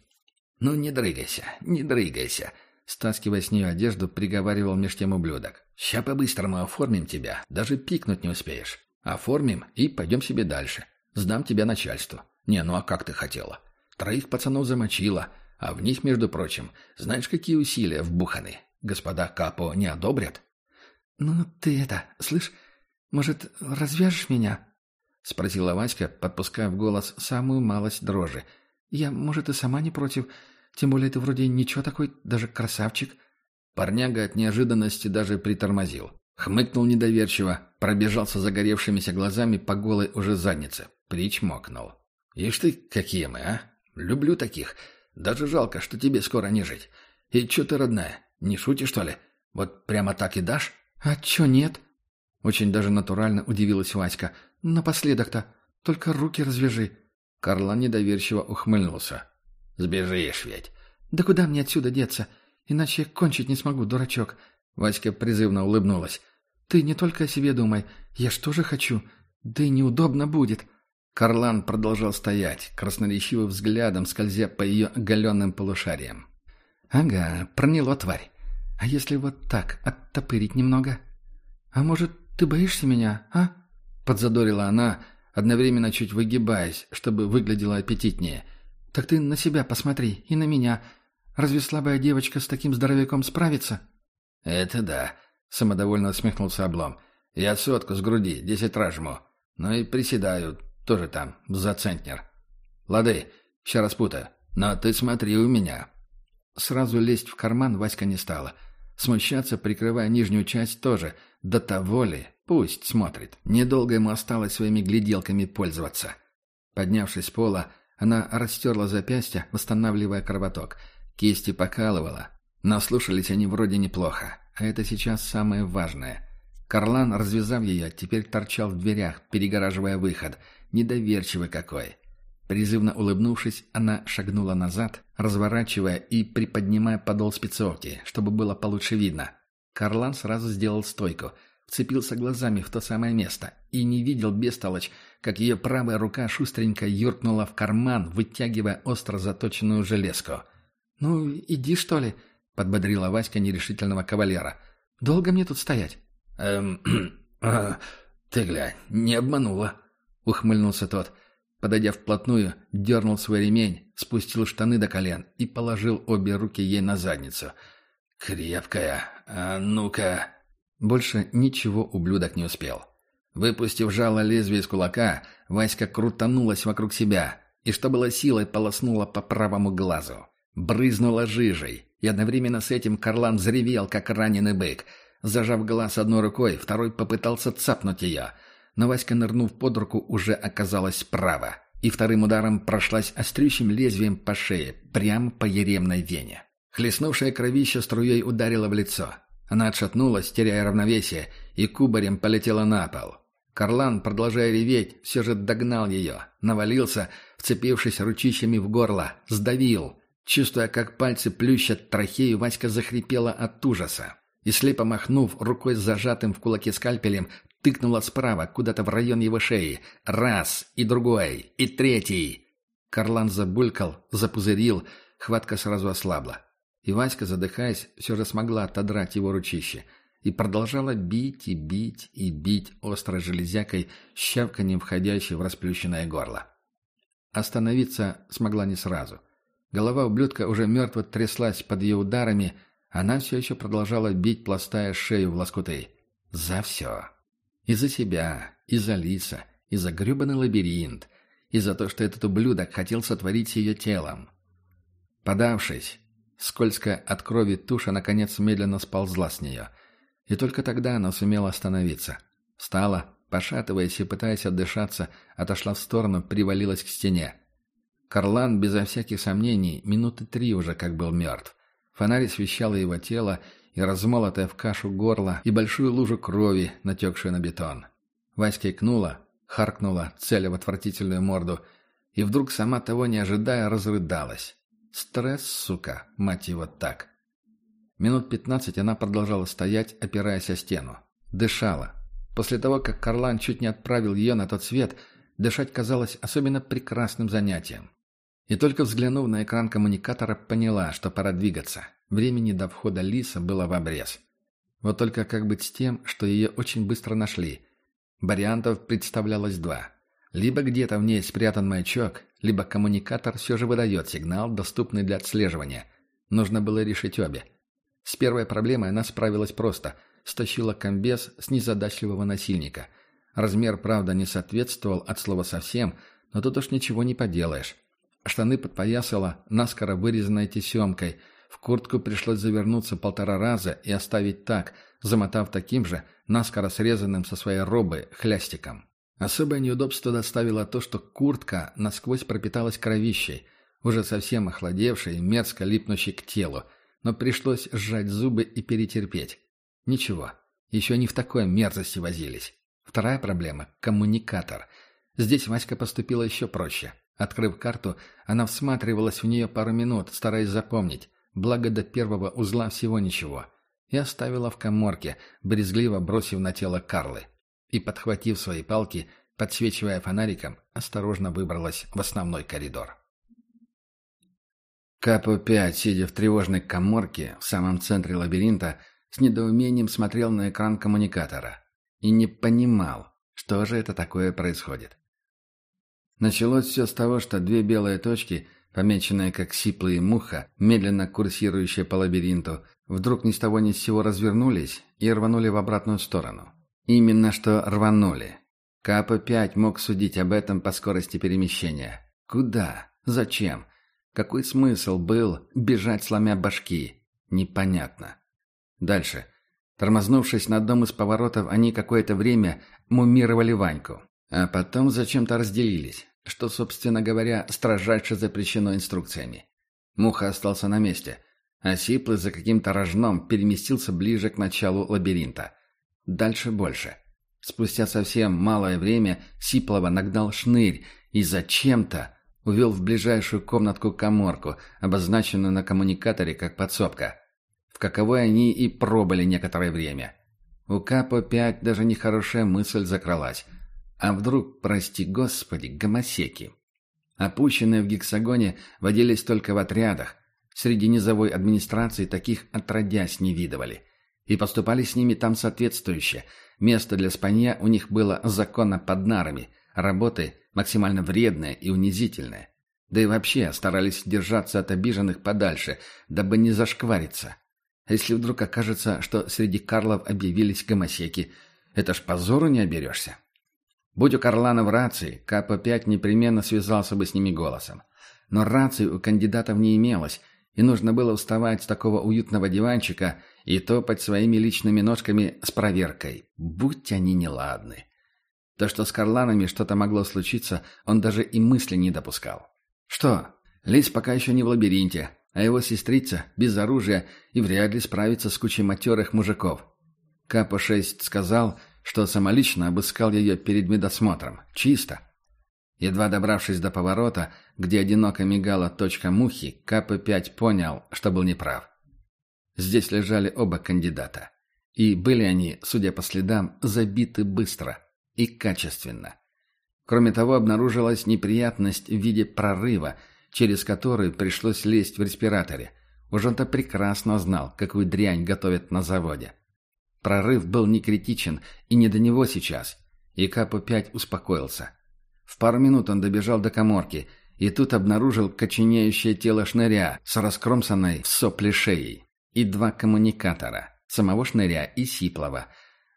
«Ну не дрыгайся, не дрыгайся», — стаскивая с нее одежду, приговаривал меж тем ублюдок. «Ща по-быстрому оформим тебя, даже пикнуть не успеешь. Оформим и пойдем себе дальше. Сдам тебя начальству. Не, ну а как ты хотела? Троих пацанов замочила, а в них, между прочим, знаешь, какие усилия вбуханы. Господа Капо не одобрят. «Ну ты это, слышь, может, развяжешь меня?» — спросила Васька, подпуская в голос самую малость дрожи. «Я, может, и сама не против, тем более ты вроде ничего такой, даже красавчик». Парняга от неожиданности даже притормозил. Хмыкнул недоверчиво, пробежался загоревшимися глазами по голой уже заднице. Причмокнул. «Ишь ты, какие мы, а? Люблю таких. Даже жалко, что тебе скоро не жить. И чё ты, родная, не шутишь, что ли? Вот прямо так и дашь?» «А чё нет?» Очень даже натурально удивилась Васька. «Напоследок-то. Только руки развяжи». Карлан недоверчиво ухмыльнулся. «Сбежишь ведь». «Да куда мне отсюда деться? Иначе я кончить не смогу, дурачок». Васька призывно улыбнулась. «Ты не только о себе думай. Я ж тоже хочу. Да и неудобно будет». Карлан продолжал стоять, красноречивым взглядом скользя по ее оголенным полушариям. «Ага, проняло тварь. А если вот так, оттопырить немного? А может, ты боишься меня, а?» Подзадорила она, одновременно чуть выгибаясь, чтобы выглядело аппетитнее. «Так ты на себя посмотри и на меня. Разве слабая девочка с таким здоровяком справится?» «Это да», — самодовольно усмехнулся Облом. «Я сотку с груди, десять раз жму. Ну и приседаю, тоже там, за центнер. Лады, ща распутаю. Но ты смотри у меня». Сразу лезть в карман Васька не стала. Смущаться, прикрывая нижнюю часть, тоже. До того ли? Пусть смотрит. Недолго ему осталось своими гляделками пользоваться. Поднявшись с пола, она растерла запястье, восстанавливая кровоток. Кисти покалывала. Но слушались они вроде неплохо. А это сейчас самое важное. Карлан, развязав ее, теперь торчал в дверях, перегораживая выход. Недоверчивый какой. Призывно улыбнувшись, она шагнула назад, разворачивая и приподнимая подол спецовки, чтобы было получше видно. Карлан сразу сделал стойку, вцепился глазами в то самое место и не видел бестолочь, как ее правая рука шустренько юркнула в карман, вытягивая остро заточенную железку. «Ну, иди, что ли?» — подбодрила Васька нерешительного кавалера. «Долго мне тут стоять?» «Эм... <clears throat> А, ты глянь, не обманула», — ухмыльнулся тот. Подойдя вплотную, дернул свой ремень, спустил штаны до колен и положил обе руки ей на задницу. «Крепкая. А ну-ка...» Больше ничего ублюдок не успел. Выпустив жало лезвия из кулака, Васька крутанулась вокруг себя и, что было силой, полоснула по правому глазу. Брызнула жижей, и одновременно с этим Карлан взревел, как раненый бык. Зажав глаз одной рукой, второй попытался цапнуть ее — но Васька, нырнув под руку, уже оказалась справа и вторым ударом прошлась острющим лезвием по шее, прямо по еремной вене. Хлестнувшая кровища струей ударила в лицо. Она отшатнулась, теряя равновесие, и кубарем полетела на пол. Карлан, продолжая реветь, все же догнал ее, навалился, вцепившись ручищами в горло, сдавил. Чувствуя, как пальцы плющат трахею, Васька захрипела от ужаса. И слепо махнув рукой с зажатым в кулаке скальпелем, Тыкнула справа, куда-то в район его шеи. Раз, и другой, и третий. Карлан забулькал, запузырил, хватка сразу ослабла. И Васька, задыхаясь, все же смогла отодрать его ручище. И продолжала бить и бить и бить острой железякой, щавканием входящей в расплющенное горло. Остановиться смогла не сразу. Голова ублюдка уже мертво тряслась под ее ударами, она все еще продолжала бить, пластая шею в лоскуты. За все. И за себя, и за Лиса, и за гребаный лабиринт, и за то, что этот ублюдок хотел сотворить с ее телом. Подавшись, скользкая от крови туша наконец медленно сползла с нее. И только тогда она сумела остановиться. Встала, пошатываясь и пытаясь отдышаться, отошла в сторону, привалилась к стене. Карлан, безо всяких сомнений, минуты три уже как был мертв. Фонарь освещал его тело, и размолотое в кашу горло, и большую лужу крови, натекшую на бетон. Васька икнула, харкнула, целя в отвратительную морду, и вдруг, сама того не ожидая, разрыдалась. Стресс, сука, мать его так. Минут пятнадцать она продолжала стоять, опираясь о стену. Дышала. После того, как Карлан чуть не отправил ее на тот свет, дышать казалось особенно прекрасным занятием. И только взглянув на экран коммуникатора, поняла, что пора двигаться. Времени до входа Лиса было в обрез. Вот только как быть с тем, что ее очень быстро нашли. Вариантов представлялось два. Либо где-то в ней спрятан маячок, либо коммуникатор все же выдает сигнал, доступный для отслеживания. Нужно было решить обе. С первой проблемой она справилась просто. Стащила комбез с незадачливого насильника. Размер, правда, не соответствовал от слова совсем, но тут уж ничего не поделаешь. Штаны подпоясала, наскоро вырезанной тесемкой. В куртку пришлось завернуться полтора раза и оставить так, замотав таким же, наскоро срезанным со своей робы, хлястиком. Особое неудобство доставило то, что куртка насквозь пропиталась кровищей, уже совсем охладевшей, мерзко липнущей к телу, но пришлось сжать зубы и перетерпеть. Ничего, еще не в такой мерзости возились. Вторая проблема – коммуникатор. Здесь Васька поступила еще проще. Открыв карту, она всматривалась в нее пару минут, стараясь запомнить, благо до первого узла всего ничего, и оставила в коморке, брезгливо бросив на тело Карлы. И, подхватив свои палки, подсвечивая фонариком, осторожно выбралась в основной коридор. Капо-5, сидя в тревожной коморке в самом центре лабиринта, с недоумением смотрел на экран коммуникатора и не понимал, что же это такое происходит. Началось все с того, что две белые точки, помеченные как сиплые муха, медленно курсирующие по лабиринту, вдруг ни с того ни с сего развернулись и рванули в обратную сторону. Именно что рванули. Капа-5 мог судить об этом по скорости перемещения. Куда? Зачем? Какой смысл был бежать, сломя башки? Непонятно. Дальше. Тормознувшись на одном из поворотов, они какое-то время мумировали Ваньку. А потом зачем-то разделились, что, собственно говоря, строжайше запрещено инструкциями. Муха остался на месте, а Сиплый за каким-то рожном переместился ближе к началу лабиринта. Дальше больше. Спустя совсем малое время Сиплова нагнал шнырь и зачем-то Увел в ближайшую комнатку-коморку, обозначенную на коммуникаторе как подсобка. В каковой они и пробыли некоторое время. У Капо-5 даже нехорошая мысль закралась. А вдруг, прости господи, гомосеки? Опущенные в гексагоне водились только в отрядах. Среди низовой администрации таких отродясь не видывали. И поступали с ними там соответствующе. Место для спанья у них было законно под нарами. Работы максимально вредное и унизительное. Да и вообще старались держаться от обиженных подальше, дабы не зашквариться. Если вдруг окажется, что среди Карлов объявились гомосеки, это ж позору не оберешься. Будь у Карлана в рации, КП-5 непременно связался бы с ними голосом. Но рации у кандидатов не имелось, и нужно было вставать с такого уютного диванчика и топать своими личными ножками с проверкой. Будь они неладны. То, что с Карланами что-то могло случиться, он даже и мысли не допускал. Что? Лис пока еще не в лабиринте, а его сестрица без оружия и вряд ли справится с кучей матерых мужиков. Капо-6 сказал, что самолично обыскал ее перед медосмотром. Чисто. Едва добравшись до поворота, где одиноко мигала точка мухи, КП-5 понял, что был неправ. Здесь лежали оба кандидата. И были они, судя по следам, забиты быстро и качественно. Кроме того, обнаружилась неприятность в виде прорыва, через который пришлось лезть в респираторе. Уж он-то прекрасно знал, какую дрянь готовят на заводе. Прорыв был не критичен и не до него сейчас, и Капу-5 успокоился. В пару минут он добежал до коморки, и тут обнаружил коченеющее тело шныря с раскромсанной в сопли шеей и два коммуникатора, самого шныря и Сиплова –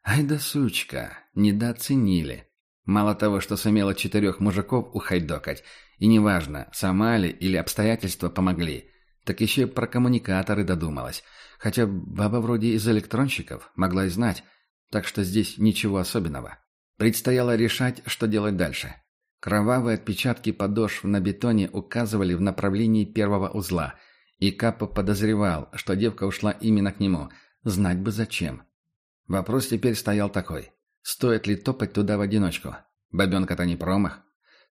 Ай да сучка, недооценили. Мало того, что сумела четырех мужиков ухайдокать, и неважно, сама ли или обстоятельства помогли, так еще и про коммуникаторы додумалась. Хотя баба вроде из электронщиков могла и знать, так что здесь ничего особенного. Предстояло решать, что делать дальше. Кровавые отпечатки подошв на бетоне указывали в направлении первого узла, и Капа подозревал, что девка ушла именно к нему, знать бы зачем. Вопрос теперь стоял такой. Стоит ли топать туда в одиночку? Бабенка-то не промах.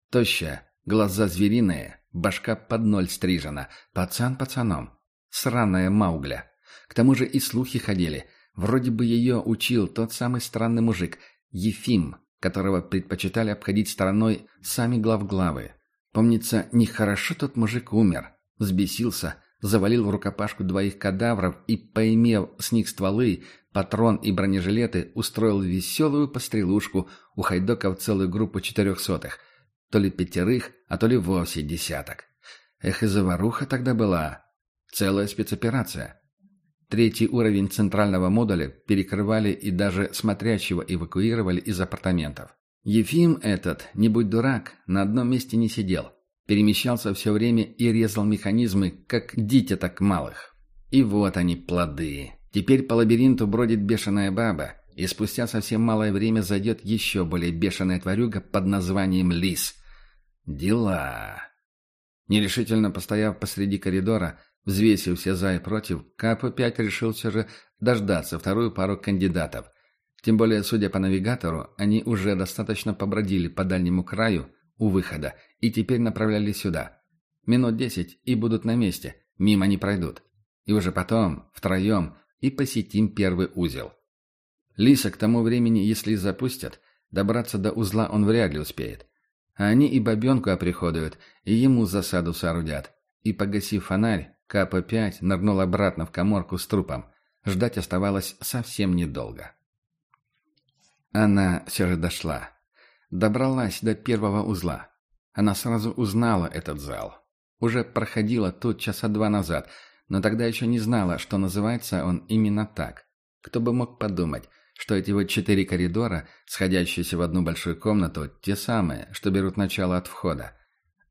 Тощая, глаза звериные, башка под ноль стрижена. Пацан пацаном. Сраная Маугля. К тому же и слухи ходили. Вроде бы ее учил тот самый странный мужик, Ефим, которого предпочитали обходить стороной сами главглавы. Помнится, нехорошо тот мужик умер. Взбесился, завалил в рукопашку двоих кадавров и, поимев с них стволы, патрон и бронежилеты устроил веселую пострелушку, у хайдоков целую группу четырехсотых. То ли пятерых, а то ли вовсе десяток. Эх, и заваруха тогда была. Целая спецоперация. Третий уровень центрального модуля перекрывали и даже смотрящего эвакуировали из апартаментов. Ефим этот, не будь дурак, на одном месте не сидел. Перемещался все время и резал механизмы, как дитя так малых. И вот они, плоды. Теперь по лабиринту бродит бешеная баба, и спустя совсем малое время зайдет еще более бешеная тварюга под названием Лис. Дела. Нерешительно постояв посреди коридора, взвесив все за и против, Кап-5 решил все же дождаться вторую пару кандидатов. Тем более, судя по навигатору, они уже достаточно побродили по дальнему краю у выхода и теперь направлялись сюда. Минут десять и будут на месте, мимо не пройдут. И уже потом, втроем, и посетим первый узел. Лиса к тому времени, если запустят, добраться до узла он вряд ли успеет. А они и бабенку оприходуют, и ему засаду соорудят. И, погасив фонарь, КП-5 нырнул обратно в коморку с трупом. Ждать оставалось совсем недолго. Она все же дошла. Добралась до первого узла. Она сразу узнала этот зал. Уже проходила тут часа два назад, но тогда еще не знала, что называется он именно так. Кто бы мог подумать, что эти вот четыре коридора, сходящиеся в одну большую комнату, те самые, что берут начало от входа.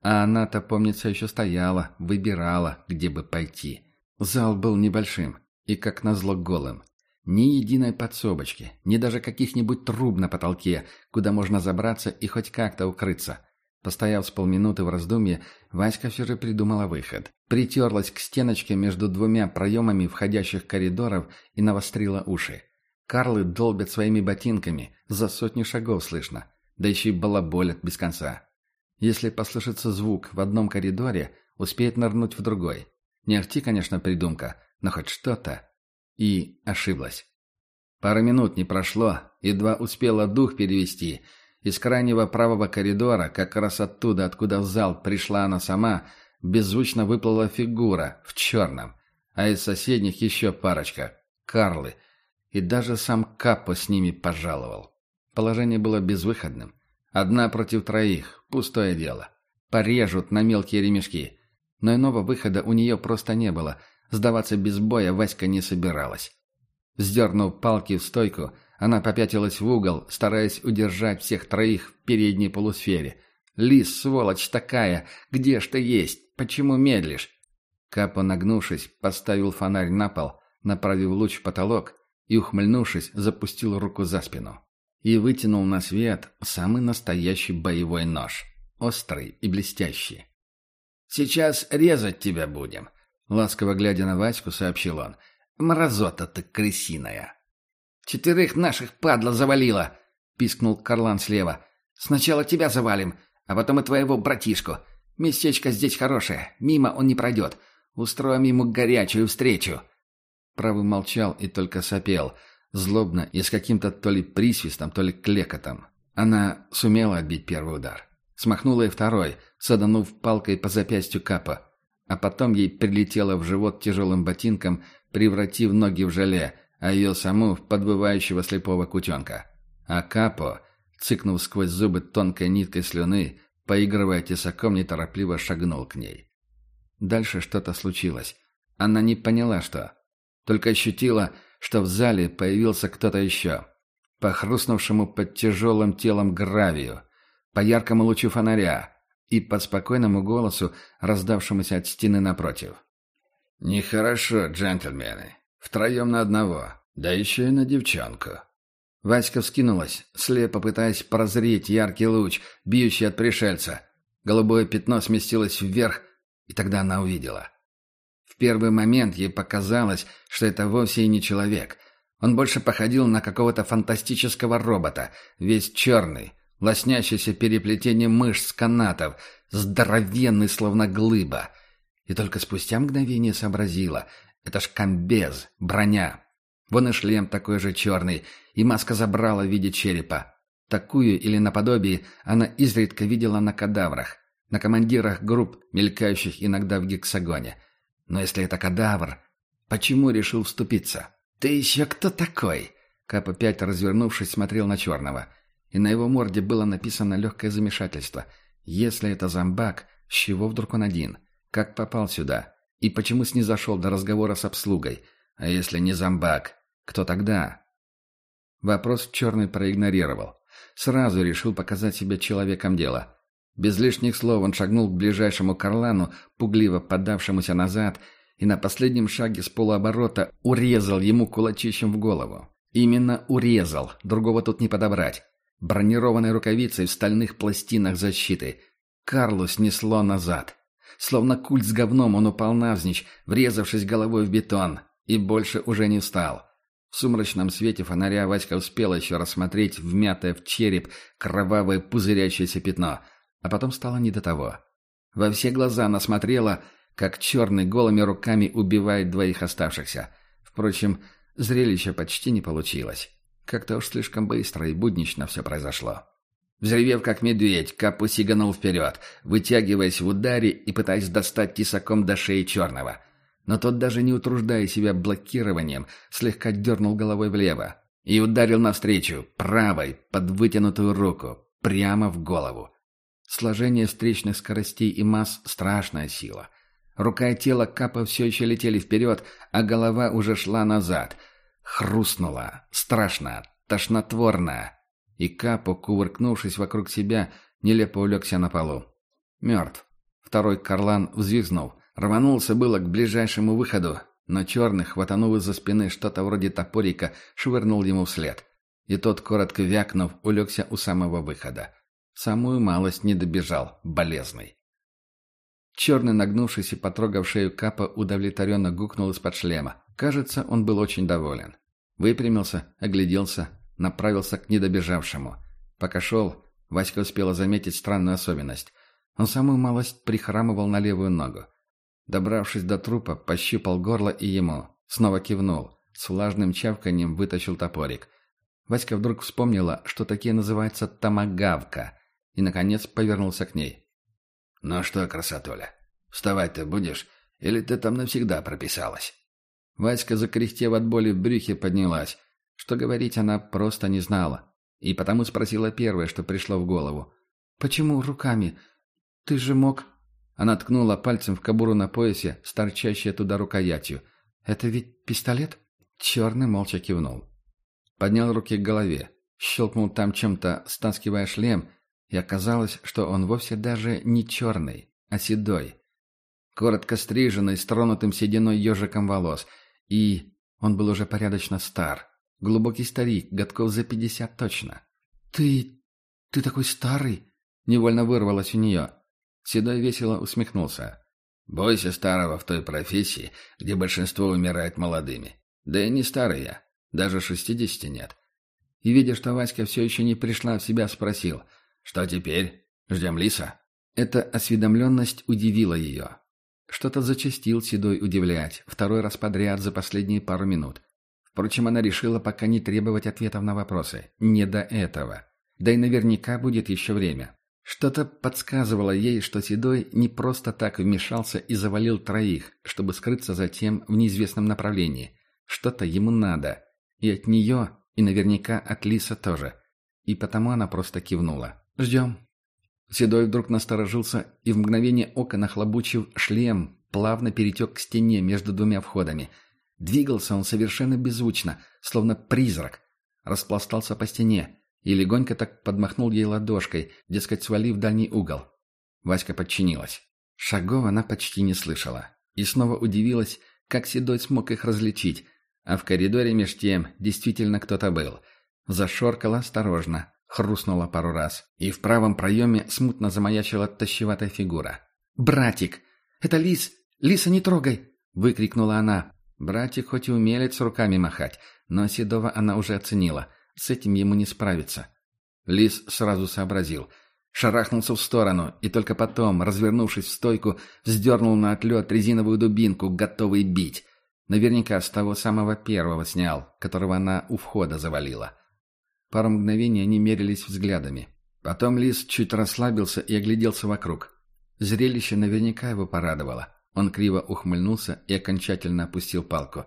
А она-то, помнится, еще стояла, выбирала, где бы пойти. Зал был небольшим и, как назло, голым. Ни единой подсобочки, ни даже каких-нибудь труб на потолке, куда можно забраться и хоть как-то укрыться. Постояв с полминуты в раздумье, Васька все же придумала выход. Притерлась к стеночке между двумя проемами входящих коридоров и навострила уши. Карлы долбят своими ботинками, за сотни шагов слышно, да еще и балаболят без конца. Если послышится звук в одном коридоре, успеет нырнуть в другой. Не ахти, конечно, придумка, но хоть что-то. И ошиблась. Пару минут не прошло, едва успела дух перевести. Из крайнего правого коридора, как раз оттуда, откуда в зал пришла она сама, беззвучно выплыла фигура в черном, а из соседних еще парочка — Карлы. И даже сам Капо с ними пожаловал. Положение было безвыходным. Одна против троих, пустое дело. Порежут на мелкие ремешки. Но иного выхода у нее просто не было — Сдаваться без боя Васька не собиралась. Сдернув палки в стойку, она попятилась в угол, стараясь удержать всех троих в передней полусфере. «Лис, сволочь такая! Где ж ты есть? Почему медлишь?» Капо, нагнувшись, поставил фонарь на пол, направив луч в потолок и, ухмыльнувшись, запустил руку за спину. И вытянул на свет самый настоящий боевой нож. Острый и блестящий. «Сейчас резать тебя будем. Ласково глядя на Ваську, сообщил он. «Мразота ты крысиная!» «Четырех наших падла завалила!» — пискнул Карлан слева. «Сначала тебя завалим, а потом и твоего братишку. Местечко здесь хорошее, мимо он не пройдет. Устроим ему горячую встречу!» Правый молчал и только сопел, злобно и с каким-то то ли присвистом, то ли клекотом. Она сумела отбить первый удар. Смахнула и второй, саданув палкой по запястью Капа а потом ей прилетело в живот тяжелым ботинком, превратив ноги в желе, а ее саму в подбывающего слепого кутенка. А Капо, цыкнув сквозь зубы тонкой ниткой слюны, поигрывая тесаком, неторопливо шагнул к ней. Дальше что-то случилось. Она не поняла, что. Только ощутила, что в зале появился кто-то еще. По хрустнувшему под тяжелым телом гравию, по яркому лучу фонаря, и по спокойному голосу, раздавшемуся от стены напротив. «Нехорошо, джентльмены. Втроем на одного. Да еще и на девчонку». Васька вскинулась, слепо пытаясь прозреть яркий луч, бьющий от пришельца. Голубое пятно сместилось вверх, и тогда она увидела. Первый момент ей показалось, что это вовсе и не человек. Он больше походил на какого-то фантастического робота, весь черный, лоснящийся переплетением мышц канатов, здоровенный, словно глыба. И только спустя мгновение сообразила — это ж комбез, броня. Вон и шлем такой же черный, и маска забрала в виде черепа. Такую или наподобие она изредка видела на кадаврах, на командирах групп, мелькающих иногда в гексагоне. Но если это кадавр, почему решил вступиться? «Ты еще кто такой?» Кап опять, развернувшись, смотрел на черного. И на его морде было написано легкое замешательство. «Если это зомбак, с чего вдруг он один? Как попал сюда? И почему снизошел до разговора с обслугой? А если не зомбак, кто тогда?» Вопрос черный проигнорировал. Сразу решил показать себя человеком дела. Без лишних слов он шагнул к ближайшему карлану, пугливо подавшемуся назад, и на последнем шаге с полуоборота урезал ему кулачищем в голову. Именно урезал, другого тут не подобрать. Бронированной рукавицей в стальных пластинах защиты. Карлу снесло назад. Словно куль с говном он упал навзничь, врезавшись головой в бетон, и больше уже не встал. В сумрачном свете фонаря Васька успел еще рассмотреть вмятое в череп кровавое пузырящееся пятно, а потом стало не до того. Во все глаза она смотрела, как черный голыми руками убивает двоих оставшихся. Впрочем, зрелище почти не получилось. Как-то уж слишком быстро и буднично все произошло. Взревев как медведь, Капу сиганул вперед, вытягиваясь в ударе и пытаясь достать тесаком до шеи черного — но тот, даже не утруждая себя блокированием, слегка дернул головой влево и ударил навстречу, правой, под вытянутую руку, прямо в голову. Сложение встречных скоростей и масс – страшная сила. Рука и тело Капа все еще летели вперед, а голова уже шла назад. Хрустнула, страшно, тошнотворно. И Капо, кувыркнувшись вокруг себя, нелепо улегся на полу. Мертв. Второй Карлан взвизгнул, Рванулся было к ближайшему выходу, но черный, хватанув из-за спины что-то вроде топорика, швырнул ему вслед. И тот, коротко вякнув, улегся у самого выхода. Самую малость не добежал, болезный. Черный, нагнувшись и потрогав шею Капа, удовлетворенно гукнул из-под шлема. Кажется, он был очень доволен. Выпрямился, огляделся, направился к недобежавшему. Пока шел, Васька успела заметить странную особенность. Он самую малость прихрамывал на левую ногу. Добравшись до трупа, пощупал горло и ему. Снова кивнул. С влажным чавканием вытащил топорик. Васька вдруг вспомнила, что такие называются тамагавка, и, наконец, повернулся к ней. «Ну что, красотуля, вставать ты будешь, или ты там навсегда прописалась?» Васька, закряхтев от боли в брюхе, поднялась. Что говорить она просто не знала. И потому спросила первое, что пришло в голову. «Почему руками? Ты же мог...» Она ткнула пальцем в кобуру на поясе, с торчащей туда рукоятью. «Это ведь пистолет?» Черный молча кивнул. Поднял руки к голове, щелкнул там чем-то, стаскивая шлем, и оказалось, что он вовсе даже не черный, а седой. Коротко стриженный, с тронутым сединой ежиком волос. И он был уже порядочно стар. Глубокий старик, годков за пятьдесят точно. «Ты... ты такой старый!» — невольно вырвалось у нее. Седой весело усмехнулся. «Бойся старого в той профессии, где большинство умирает молодыми. Да и не старый я. Даже шестидесяти нет». И, видя, что Васька все еще не пришла в себя, спросил. «Что теперь? Ждем Лиса?» Эта осведомленность удивила ее. Что-то зачастил Седой удивлять, второй раз подряд за последние пару минут. Впрочем, она решила пока не требовать ответов на вопросы. Не до этого. Да и наверняка будет еще время. Что-то подсказывало ей, что Седой не просто так вмешался и завалил троих, чтобы скрыться затем в неизвестном направлении. Что-то ему надо. И от нее, и наверняка от Лиса тоже. И потому она просто кивнула. «Ждем». Седой вдруг насторожился и в мгновение ока, нахлобучив шлем, плавно перетек к стене между двумя входами. Двигался он совершенно беззвучно, словно призрак. Распластался по стене, и легонько так подмахнул ей ладошкой, дескать, свали в дальний угол. Васька подчинилась. Шагов она почти не слышала. И снова удивилась, как Седой смог их различить. А в коридоре меж тем действительно кто-то был. Зашоркала осторожно, хрустнула пару раз. И в правом проеме смутно замаячила тащеватая фигура. «Братик! Это лис! Лиса не трогай!» — выкрикнула она. Братик хоть и умелец руками махать, но Седова она уже оценила — с этим ему не справиться. Лис сразу сообразил. Шарахнулся в сторону, и только потом, развернувшись в стойку, вздернул на отлет резиновую дубинку, готовый бить. Наверняка с того самого первого снял, которого она у входа завалила. Пару мгновений они мерились взглядами. Потом лис чуть расслабился и огляделся вокруг. Зрелище наверняка его порадовало. Он криво ухмыльнулся и окончательно опустил палку.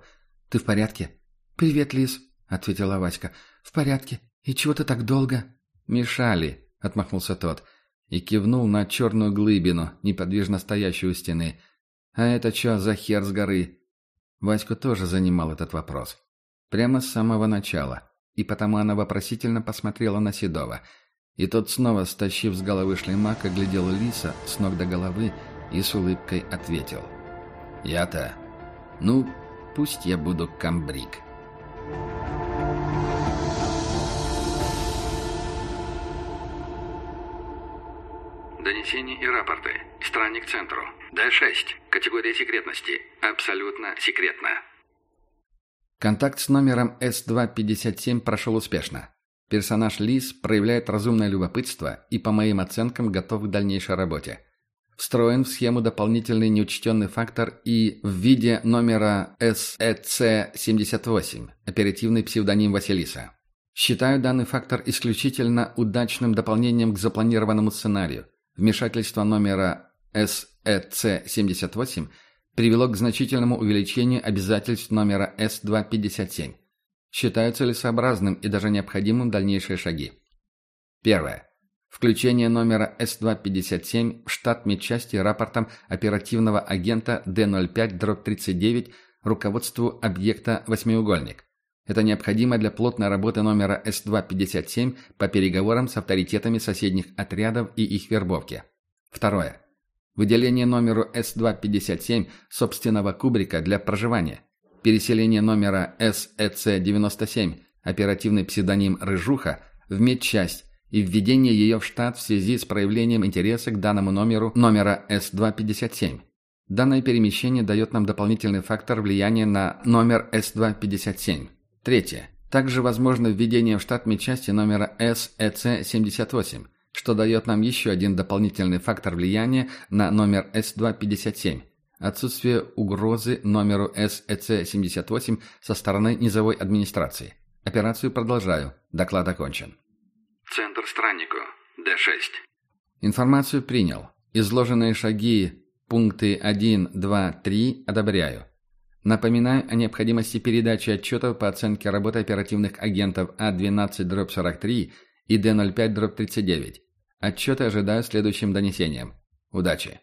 «Ты в порядке?» «Привет, Лис», — ответила Васька. «В порядке. И чего ты так долго?» «Мешали», — отмахнулся тот. И кивнул на черную глыбину, неподвижно стоящую у стены. «А это что за хер с горы?» Ваську тоже занимал этот вопрос. Прямо с самого начала. И потому она вопросительно посмотрела на Седова. И тот снова, стащив с головы шлемак, оглядел Лиса с ног до головы и с улыбкой ответил. «Я-то? Ну, пусть я буду камбрик». Донесения и рапорты. Странник центру. Д-6. Категория секретности. Абсолютно секретно. Контакт с номером С-257 прошел успешно. Персонаж Лис проявляет разумное любопытство и, по моим оценкам, готов к дальнейшей работе. Встроен в схему дополнительный неучтенный фактор и в виде номера SEC-78, оперативный псевдоним Василиса. Считаю данный фактор исключительно удачным дополнением к запланированному сценарию. Вмешательство номера SEC-78 привело к значительному увеличению обязательств номера С-257. Считаю целесообразным и даже необходимым дальнейшие шаги. Первое. Включение номера С-257 в штат медчасти рапортом оперативного агента Д-05-39 руководству объекта «Восьмиугольник». Это необходимо для плотной работы номера С-257 по переговорам с авторитетами соседних отрядов и их вербовке. Второе. Выделение номеру С-257 собственного кубрика для проживания. Переселение номера СЭЦ-97, оперативный псевдоним «Рыжуха», в медчасть и введение ее в штат в связи с проявлением интереса к данному номеру номера С-257. Данное перемещение дает нам дополнительный фактор влияния на номер С-257. Третье. Также возможно введение в штат медчасти номера СЭЦ-78, что дает нам еще один дополнительный фактор влияния на номер С-257. Отсутствие угрозы номеру СЭЦ-78 со стороны низовой администрации. Операцию продолжаю. Доклад окончен. Центр страннику. Д-6. Информацию принял. Изложенные шаги, пункты 1, 2, 3 одобряю. Напоминаю о необходимости передачи отчетов по оценке работы оперативных агентов А12-43 и Д05-39. Отчеты ожидаю следующим донесением. Удачи!